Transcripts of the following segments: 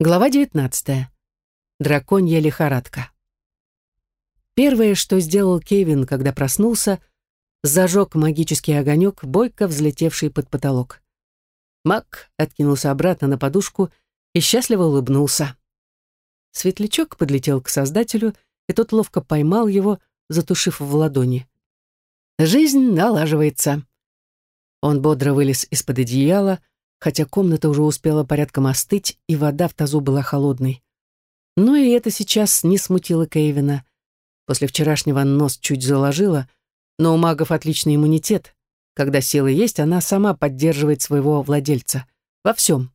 Глава 19. Драконья лихорадка. Первое, что сделал Кевин, когда проснулся, зажег магический огонек, бойко взлетевший под потолок. Мак откинулся обратно на подушку и счастливо улыбнулся. Светлячок подлетел к создателю, и тот ловко поймал его, затушив в ладони. Жизнь налаживается. Он бодро вылез из-под одеяла, хотя комната уже успела порядком остыть, и вода в тазу была холодной. Но и это сейчас не смутило Кейвина. После вчерашнего нос чуть заложила, но у магов отличный иммунитет. Когда силы есть, она сама поддерживает своего владельца. Во всем.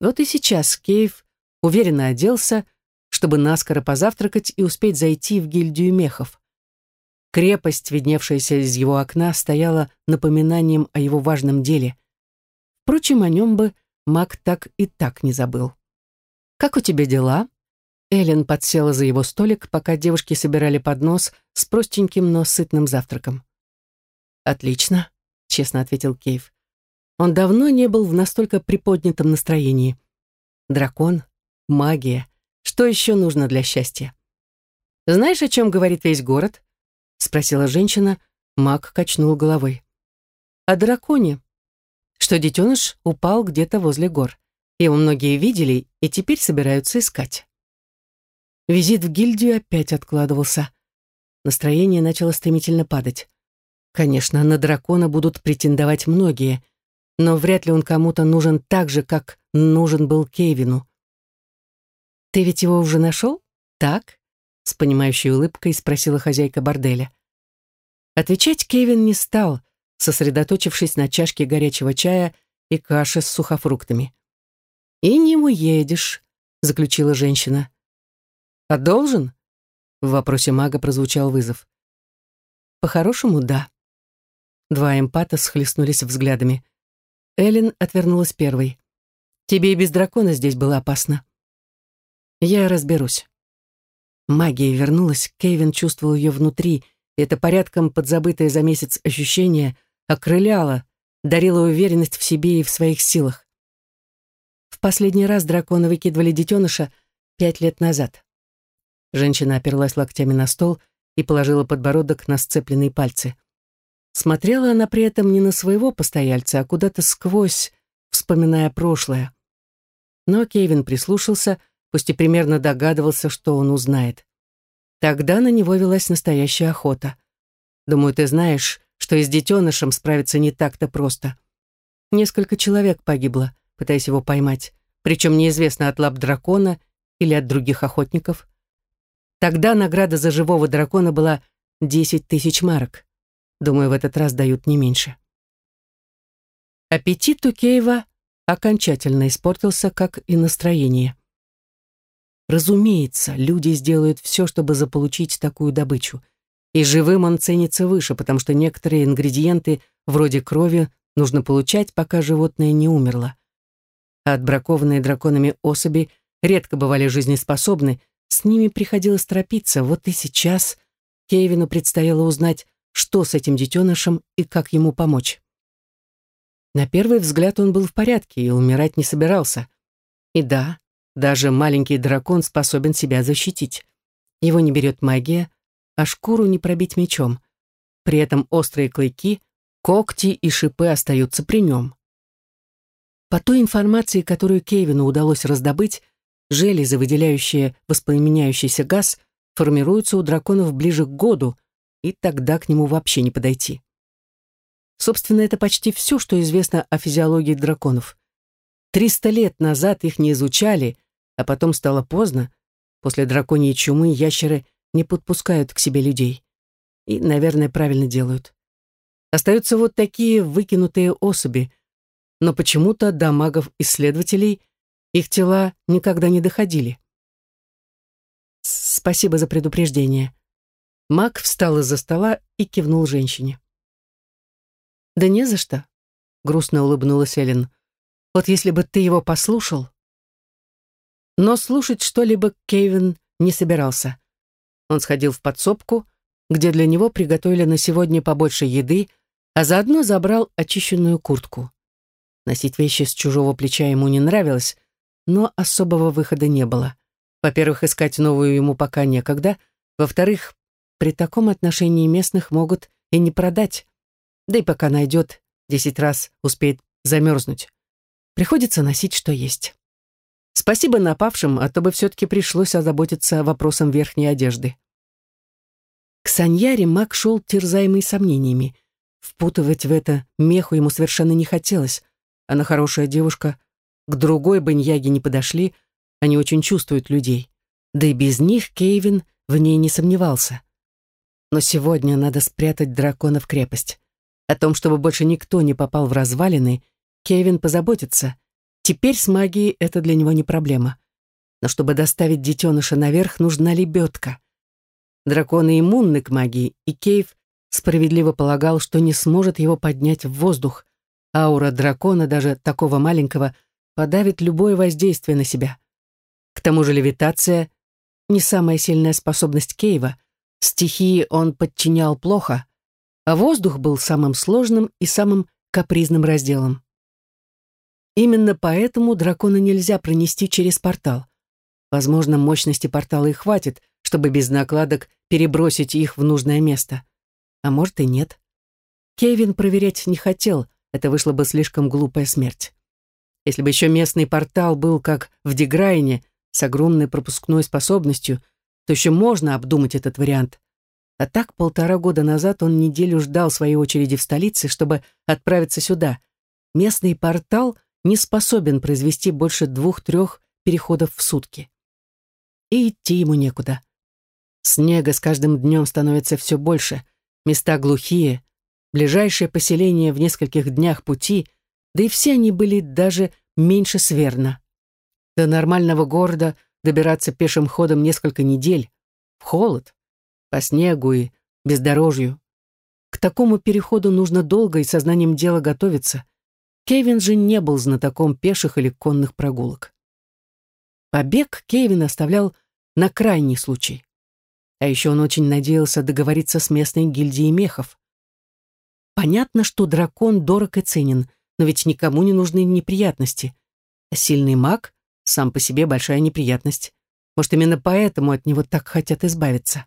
Вот и сейчас Кейв уверенно оделся, чтобы наскоро позавтракать и успеть зайти в гильдию мехов. Крепость, видневшаяся из его окна, стояла напоминанием о его важном деле — Впрочем, о нем бы маг так и так не забыл. «Как у тебя дела?» Эллен подсела за его столик, пока девушки собирали поднос с простеньким, но сытным завтраком. «Отлично», — честно ответил Кейв. Он давно не был в настолько приподнятом настроении. Дракон, магия. Что еще нужно для счастья? «Знаешь, о чем говорит весь город?» — спросила женщина. Маг качнул головой. «О драконе», что детеныш упал где-то возле гор. Его многие видели и теперь собираются искать. Визит в гильдию опять откладывался. Настроение начало стремительно падать. Конечно, на дракона будут претендовать многие, но вряд ли он кому-то нужен так же, как нужен был Кевину. «Ты ведь его уже нашел? Так?» С понимающей улыбкой спросила хозяйка борделя. Отвечать Кевин не стал — сосредоточившись на чашке горячего чая и каше с сухофруктами. «И не уедешь», — заключила женщина. «А должен?» — в вопросе мага прозвучал вызов. «По-хорошему, да». Два эмпата схлестнулись взглядами. Эллен отвернулась первой. «Тебе и без дракона здесь было опасно». «Я разберусь». Магия вернулась, Кевин чувствовал ее внутри, и это порядком подзабытое за месяц ощущение окрыляла, дарила уверенность в себе и в своих силах. В последний раз драконы выкидывали детеныша пять лет назад. Женщина оперлась локтями на стол и положила подбородок на сцепленные пальцы. Смотрела она при этом не на своего постояльца, а куда-то сквозь, вспоминая прошлое. Но Кевин прислушался, пусть и примерно догадывался, что он узнает. Тогда на него велась настоящая охота. Думаю, ты знаешь, что и с детенышем справиться не так-то просто. Несколько человек погибло, пытаясь его поймать, причем неизвестно от лап дракона или от других охотников. Тогда награда за живого дракона была 10 тысяч марок. Думаю, в этот раз дают не меньше. Аппетит у Кейва окончательно испортился, как и настроение. Разумеется, люди сделают все, чтобы заполучить такую добычу — и живым он ценится выше, потому что некоторые ингредиенты, вроде крови, нужно получать, пока животное не умерло. А отбракованные драконами особи редко бывали жизнеспособны, с ними приходилось торопиться. Вот и сейчас Кевину предстояло узнать, что с этим детенышем и как ему помочь. На первый взгляд он был в порядке и умирать не собирался. И да, даже маленький дракон способен себя защитить. Его не берет магия, а шкуру не пробить мечом. При этом острые клыки, когти и шипы остаются при нем. По той информации, которую Кевину удалось раздобыть, железы, выделяющие воспламеняющийся газ, формируются у драконов ближе к году, и тогда к нему вообще не подойти. Собственно, это почти все, что известно о физиологии драконов. Триста лет назад их не изучали, а потом стало поздно. После драконьей чумы ящеры не подпускают к себе людей. И, наверное, правильно делают. Остаются вот такие выкинутые особи, но почему-то до магов-исследователей их тела никогда не доходили. Спасибо за предупреждение. Маг встал из-за стола и кивнул женщине. «Да не за что», — грустно улыбнулась Эллен. «Вот если бы ты его послушал...» Но слушать что-либо Кейвин не собирался. Он сходил в подсобку, где для него приготовили на сегодня побольше еды, а заодно забрал очищенную куртку. Носить вещи с чужого плеча ему не нравилось, но особого выхода не было. Во-первых, искать новую ему пока некогда. Во-вторых, при таком отношении местных могут и не продать. Да и пока найдет, десять раз успеет замерзнуть. Приходится носить, что есть. Спасибо напавшим, а то бы все-таки пришлось озаботиться вопросом верхней одежды. К Саньяре Мак шел терзаемый сомнениями. Впутывать в это меху ему совершенно не хотелось. Она хорошая девушка, к другой баньяге не подошли, они очень чувствуют людей. Да и без них Кейвин в ней не сомневался. Но сегодня надо спрятать дракона в крепость. О том, чтобы больше никто не попал в развалины, Кевин позаботится. Теперь с магией это для него не проблема. Но чтобы доставить детеныша наверх, нужна лебедка. Драконы иммунны к магии, и Кейв справедливо полагал, что не сможет его поднять в воздух. Аура дракона, даже такого маленького, подавит любое воздействие на себя. К тому же левитация — не самая сильная способность Кейва. Стихии он подчинял плохо, а воздух был самым сложным и самым капризным разделом. Именно поэтому дракона нельзя пронести через портал. Возможно, мощности портала и хватит, чтобы без накладок перебросить их в нужное место. А может и нет. Кевин проверять не хотел, это вышла бы слишком глупая смерть. Если бы еще местный портал был как в Деграйне, с огромной пропускной способностью, то еще можно обдумать этот вариант. А так полтора года назад он неделю ждал своей очереди в столице, чтобы отправиться сюда. Местный портал не способен произвести больше двух-трех переходов в сутки. И идти ему некуда. Снега с каждым днем становится все больше, места глухие, ближайшее поселение в нескольких днях пути, да и все они были даже меньше сверна. До нормального города добираться пешим ходом несколько недель, в холод, по снегу и бездорожью. К такому переходу нужно долго и сознанием дела готовиться. Кевин же не был знатоком пеших или конных прогулок. Побег Кевин оставлял на крайний случай. А еще он очень надеялся договориться с местной гильдией мехов. Понятно, что дракон дорог и ценен, но ведь никому не нужны неприятности. А сильный маг сам по себе большая неприятность. Может, именно поэтому от него так хотят избавиться.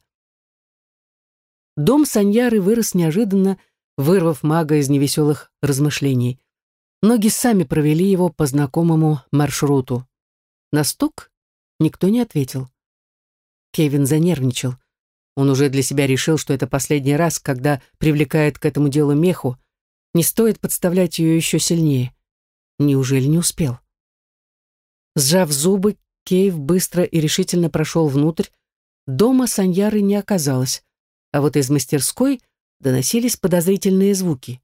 Дом Саньяры вырос неожиданно, вырвав мага из невеселых размышлений. Ноги сами провели его по знакомому маршруту. На стук никто не ответил. Кевин занервничал. Он уже для себя решил, что это последний раз, когда привлекает к этому делу меху. Не стоит подставлять ее еще сильнее. Неужели не успел? Сжав зубы, Кейв быстро и решительно прошел внутрь. Дома Саньяры не оказалось, а вот из мастерской доносились подозрительные звуки.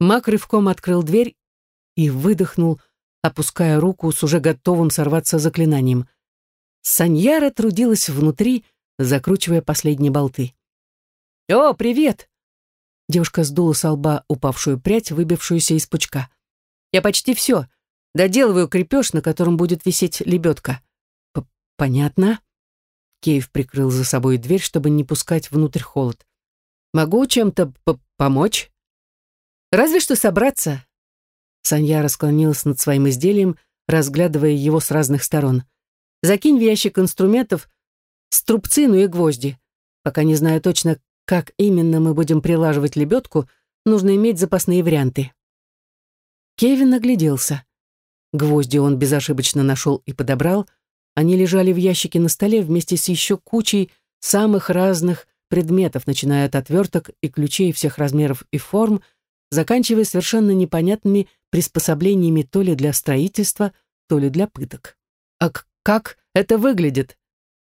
Мак рывком открыл дверь и выдохнул, опуская руку с уже готовым сорваться заклинанием — Саньяра трудилась внутри, закручивая последние болты. «О, привет!» Девушка сдула с лба упавшую прядь, выбившуюся из пучка. «Я почти все. Доделываю крепеж, на котором будет висеть лебедка». П «Понятно». Кейв прикрыл за собой дверь, чтобы не пускать внутрь холод. «Могу чем-то помочь?» «Разве что собраться». Санья склонилась над своим изделием, разглядывая его с разных сторон. Закинь в ящик инструментов струбцину и гвозди. Пока не знаю точно, как именно мы будем прилаживать лебедку, нужно иметь запасные варианты. Кевин огляделся. Гвозди он безошибочно нашел и подобрал. Они лежали в ящике на столе вместе с еще кучей самых разных предметов, начиная от отверток и ключей всех размеров и форм, заканчивая совершенно непонятными приспособлениями то ли для строительства, то ли для пыток. А как это выглядит?»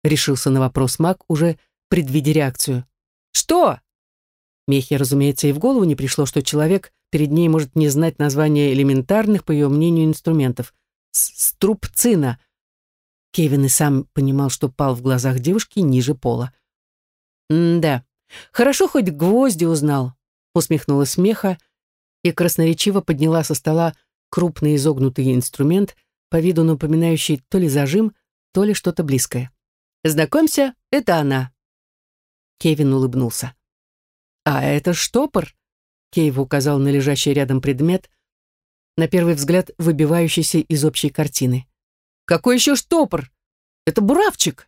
Решился на вопрос маг, уже предвидя реакцию. «Что?» Мехе, разумеется, и в голову не пришло, что человек перед ней может не знать названия элементарных, по ее мнению, инструментов. Струбцина. Кевин и сам понимал, что пал в глазах девушки ниже пола. «Да, хорошо хоть гвозди узнал», — усмехнулась Меха и красноречиво подняла со стола крупный изогнутый инструмент, по виду напоминающий то ли зажим, то ли что-то близкое. «Знакомься, это она». Кевин улыбнулся. «А это штопор?» Кейв указал на лежащий рядом предмет. на первый взгляд выбивающийся из общей картины. «Какой еще штопор? Это буравчик!»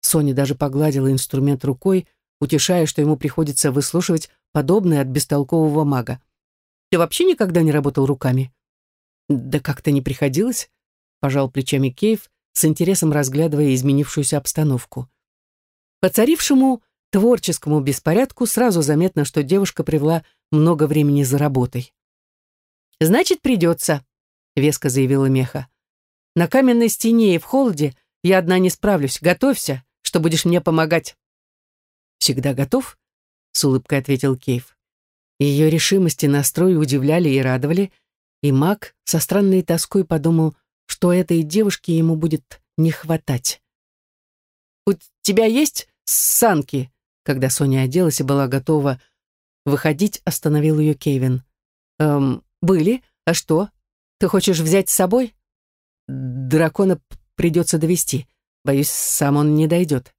Соня даже погладила инструмент рукой, утешая, что ему приходится выслушивать подобное от бестолкового мага. «Ты вообще никогда не работал руками?» «Да как-то не приходилось», — пожал плечами Кейв, с интересом разглядывая изменившуюся обстановку. По царившему творческому беспорядку сразу заметно, что девушка привела много времени за работой. «Значит, придется», — веско заявила Меха. «На каменной стене и в холоде я одна не справлюсь. Готовься, что будешь мне помогать». «Всегда готов?» — с улыбкой ответил Кейв. Ее решимость и настрой удивляли и радовали, и маг со странной тоской подумал, что этой девушке ему будет не хватать. «У тебя есть санки?» Когда Соня оделась и была готова выходить, остановил ее Кевин. «Эм, были? А что? Ты хочешь взять с собой?» «Дракона придется довести. Боюсь, сам он не дойдет».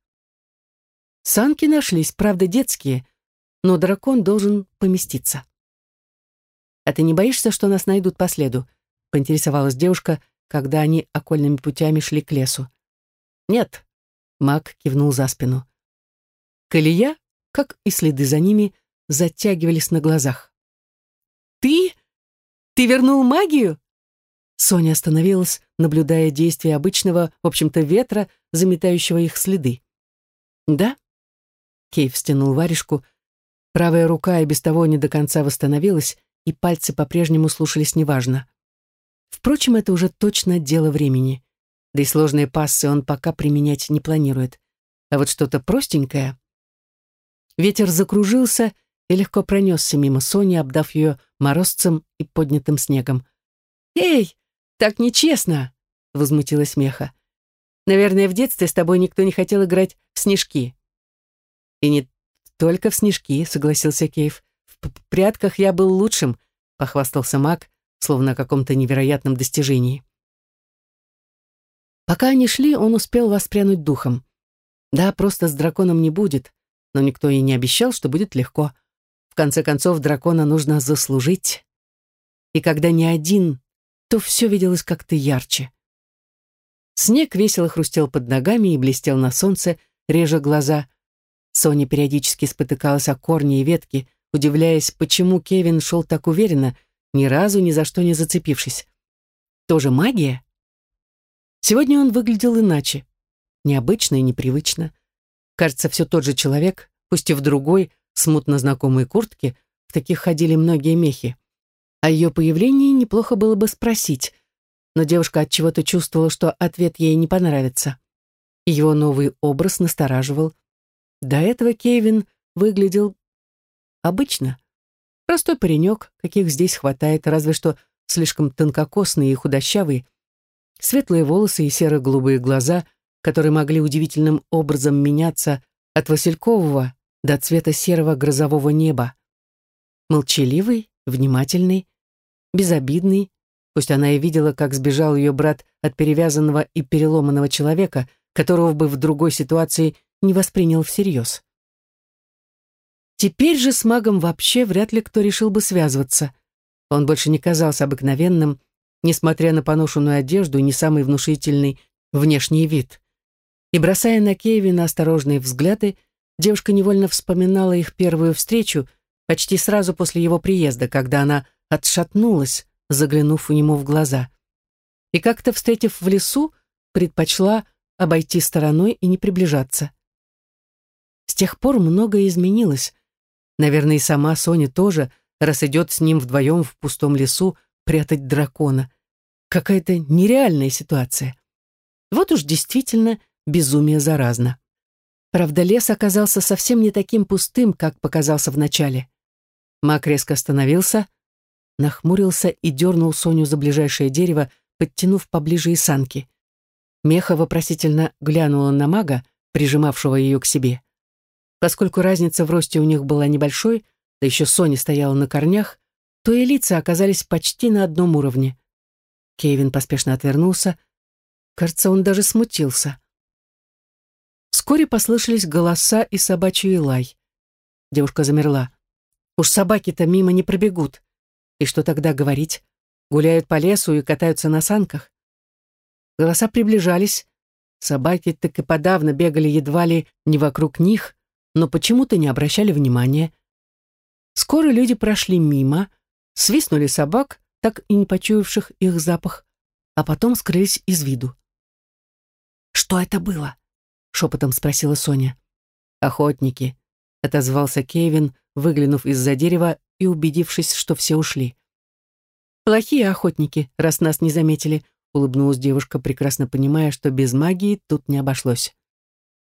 Санки нашлись, правда, детские, но дракон должен поместиться. «А ты не боишься, что нас найдут по следу?» — поинтересовалась девушка, когда они окольными путями шли к лесу. «Нет», — маг кивнул за спину. Колея, как и следы за ними, затягивались на глазах. «Ты? Ты вернул магию?» Соня остановилась, наблюдая действия обычного, в общем-то, ветра, заметающего их следы. «Да?» Кейв стянул варежку. Правая рука и без того не до конца восстановилась, и пальцы по-прежнему слушались неважно. Впрочем, это уже точно дело времени. Да и сложные пассы он пока применять не планирует. А вот что-то простенькое... Ветер закружился и легко пронесся мимо Сони, обдав ее морозцем и поднятым снегом. «Эй, так нечестно!» — возмутилась Меха. «Наверное, в детстве с тобой никто не хотел играть в снежки». «И не только в снежки», — согласился Кейв. «В прятках я был лучшим», — похвастался маг, словно о каком-то невероятном достижении. Пока они шли, он успел воспрянуть духом. Да, просто с драконом не будет, но никто и не обещал, что будет легко. В конце концов, дракона нужно заслужить. И когда не один, то все виделось как-то ярче. Снег весело хрустел под ногами и блестел на солнце, реже глаза. Соня периодически спотыкалась о корни и ветки, удивляясь, почему Кевин шел так уверенно, ни разу ни за что не зацепившись. Тоже магия? Сегодня он выглядел иначе. Необычно и непривычно. Кажется, все тот же человек, пусть и в другой, смутно знакомой куртке, в таких ходили многие мехи. О ее появлении неплохо было бы спросить, но девушка от чего то чувствовала, что ответ ей не понравится. Его новый образ настораживал. До этого Кевин выглядел обычно. Простой паренек, каких здесь хватает, разве что слишком тонкокосный и худощавый, светлые волосы и серо-голубые глаза, которые могли удивительным образом меняться от василькового до цвета серого грозового неба. Молчаливый, внимательный, безобидный, пусть она и видела, как сбежал ее брат от перевязанного и переломанного человека, которого бы в другой ситуации не воспринял всерьез. Теперь же с магом вообще вряд ли кто решил бы связываться. Он больше не казался обыкновенным, несмотря на поношенную одежду и не самый внушительный внешний вид. И бросая на Кевина осторожные взгляды, девушка невольно вспоминала их первую встречу почти сразу после его приезда, когда она отшатнулась, заглянув ему в глаза. И как-то, встретив в лесу, предпочла обойти стороной и не приближаться. С тех пор многое изменилось, Наверное, и сама Соня тоже, раз идет с ним вдвоем в пустом лесу прятать дракона. Какая-то нереальная ситуация. Вот уж действительно безумие заразно. Правда, лес оказался совсем не таким пустым, как показался вначале. Мак резко остановился, нахмурился и дернул Соню за ближайшее дерево, подтянув поближе и санки. Меха вопросительно глянула на мага, прижимавшего ее к себе. Поскольку разница в росте у них была небольшой, да еще Соня стояла на корнях, то и лица оказались почти на одном уровне. Кевин поспешно отвернулся. Кажется, он даже смутился. Вскоре послышались голоса и собачий лай. Девушка замерла. Уж собаки-то мимо не пробегут. И что тогда говорить? гуляют по лесу и катаются на санках. Голоса приближались. Собаки так и подавно бегали едва ли не вокруг них, но почему-то не обращали внимания. Скоро люди прошли мимо, свистнули собак, так и не почуявших их запах, а потом скрылись из виду. «Что это было?» — шепотом спросила Соня. «Охотники», — отозвался Кевин, выглянув из-за дерева и убедившись, что все ушли. «Плохие охотники, раз нас не заметили», — улыбнулась девушка, прекрасно понимая, что без магии тут не обошлось.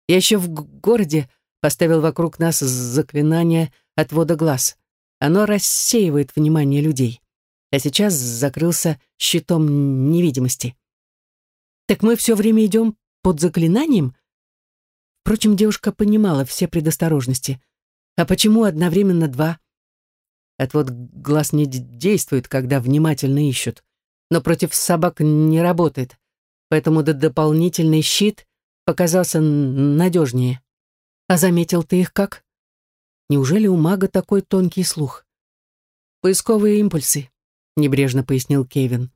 «Я еще в городе поставил вокруг нас заклинание отвода глаз. Оно рассеивает внимание людей. А сейчас закрылся щитом невидимости. Так мы все время идем под заклинанием? Впрочем, девушка понимала все предосторожности. А почему одновременно два? Отвод глаз не действует, когда внимательно ищут. Но против собак не работает. Поэтому дополнительный щит показался надежнее. А заметил ты их как? Неужели у мага такой тонкий слух? Поисковые импульсы, небрежно пояснил Кевин.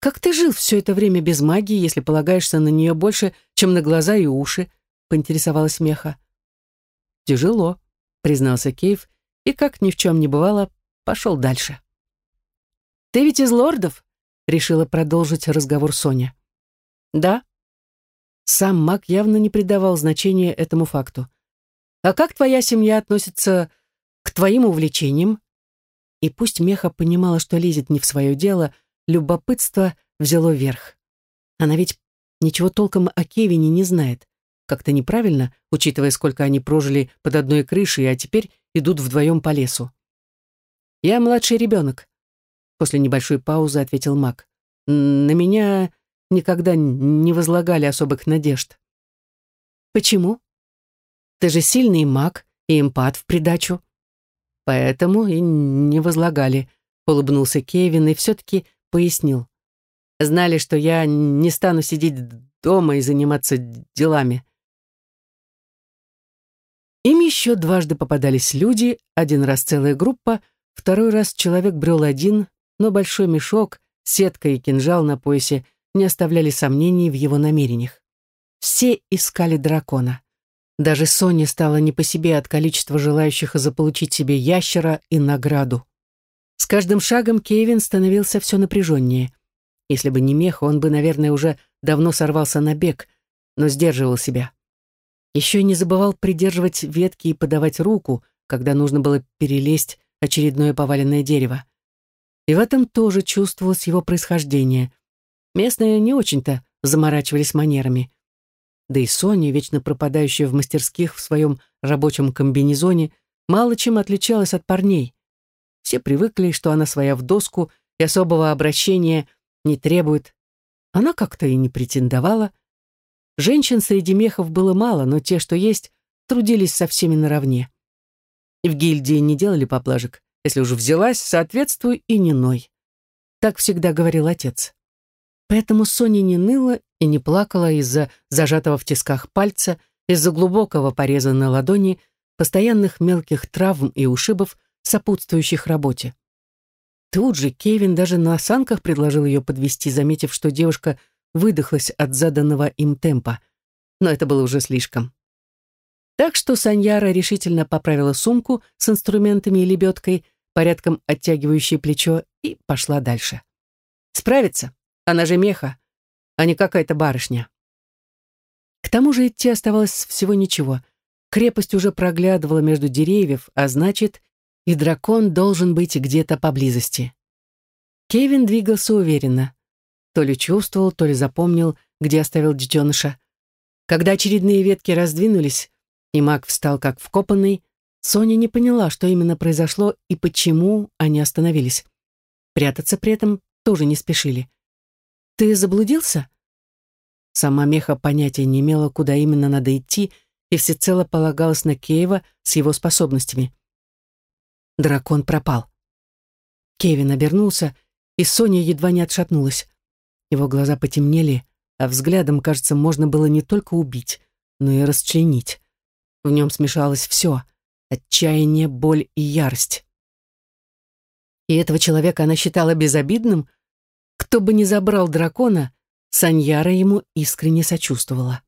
Как ты жил все это время без магии, если полагаешься на нее больше, чем на глаза и уши? Поинтересовалась Меха. Тяжело, признался Кейв, и, как ни в чем не бывало, пошел дальше. «Ты ведь из лордов?» — решила продолжить разговор Соня. «Да», сам маг явно не придавал значения этому факту. «А как твоя семья относится к твоим увлечениям?» И пусть Меха понимала, что лезет не в свое дело, любопытство взяло верх. Она ведь ничего толком о Кевине не знает. Как-то неправильно, учитывая, сколько они прожили под одной крышей, а теперь идут вдвоем по лесу. «Я младший ребенок», — после небольшой паузы ответил маг. «На меня никогда не возлагали особых надежд. Почему? Ты же сильный маг и эмпат в придачу. Поэтому и не возлагали, улыбнулся Кевин и все-таки пояснил. Знали, что я не стану сидеть дома и заниматься делами. Им еще дважды попадались люди, один раз целая группа, второй раз человек брел один, но большой мешок, сетка и кинжал на поясе не оставляли сомнений в его намерениях. Все искали дракона. Даже Соне стало не по себе от количества желающих заполучить себе ящера и награду. С каждым шагом Кевин становился все напряженнее. Если бы не мех, он бы, наверное, уже давно сорвался на бег, но сдерживал себя. Еще не забывал придерживать ветки и подавать руку, когда нужно было перелезть очередное поваленное дерево. И в этом тоже чувствовалось его происхождение. Местные не очень-то заморачивались манерами. Да и Соня, вечно пропадающая в мастерских в своем рабочем комбинезоне, мало чем отличалась от парней. Все привыкли, что она своя в доску и особого обращения не требует. Она как-то и не претендовала. Женщин среди мехов было мало, но те, что есть, трудились со всеми наравне. И в гильдии не делали поблажек. Если уж взялась, соответствуй и не ной. Так всегда говорил отец. Поэтому Соня не ныла и не плакала из-за зажатого в тисках пальца, из-за глубокого пореза на ладони, постоянных мелких травм и ушибов, сопутствующих работе. Тут же Кевин даже на санках предложил ее подвести, заметив, что девушка выдохлась от заданного им темпа. Но это было уже слишком. Так что Саньяра решительно поправила сумку с инструментами и лебедкой, порядком оттягивающей плечо, и пошла дальше. Справится. Она же меха, а не какая-то барышня. К тому же идти оставалось всего ничего. Крепость уже проглядывала между деревьев, а значит, и дракон должен быть где-то поблизости. Кевин двигался уверенно. То ли чувствовал, то ли запомнил, где оставил детеныша. Когда очередные ветки раздвинулись, и маг встал как вкопанный, Соня не поняла, что именно произошло и почему они остановились. Прятаться при этом тоже не спешили. «Ты заблудился?» Сама Меха понятия не имела, куда именно надо идти, и всецело полагалась на Кеева с его способностями. Дракон пропал. Кевин обернулся, и Соня едва не отшатнулась. Его глаза потемнели, а взглядом, кажется, можно было не только убить, но и расчленить. В нем смешалось все — отчаяние, боль и ярость. И этого человека она считала безобидным? Кто бы ни забрал дракона, Саньяра ему искренне сочувствовала.